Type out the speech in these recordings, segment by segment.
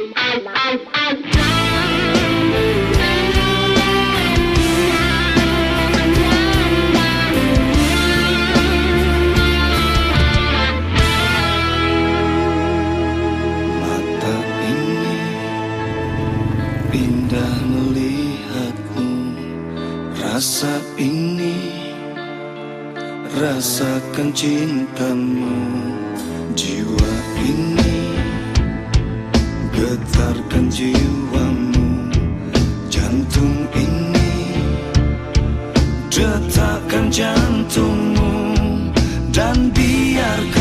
Mata ini pindah melihatmu. Rasa ini Rasakan cintamu. Jiwa jiwamu. Jantung ini Detakkan jantungmu Dan biarkan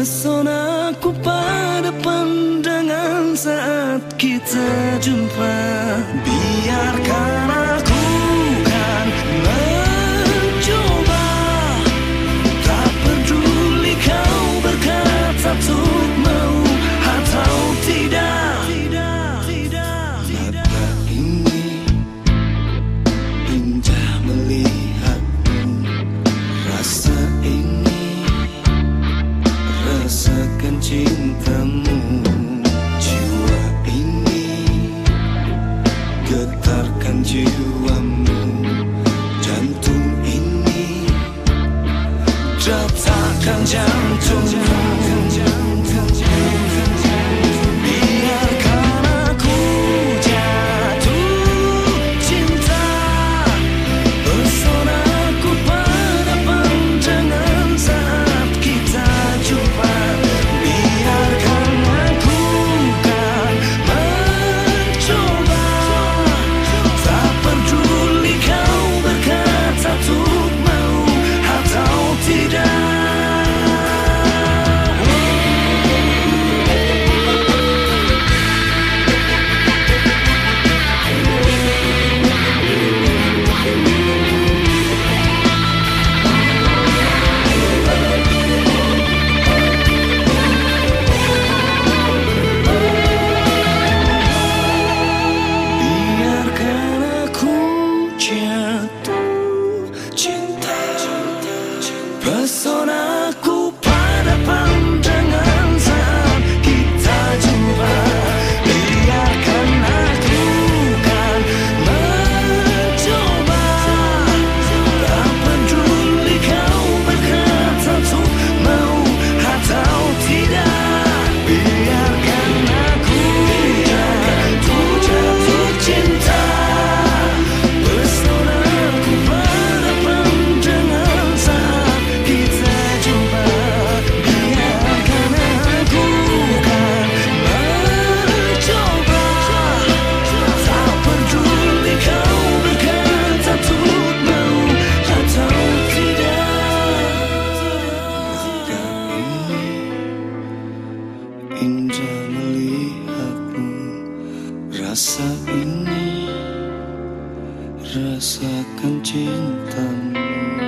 Terpesonaku pada pandangan saat kita jumpa Biarkan 着擦江，从 persona Rasa ini Rasakan cintamu.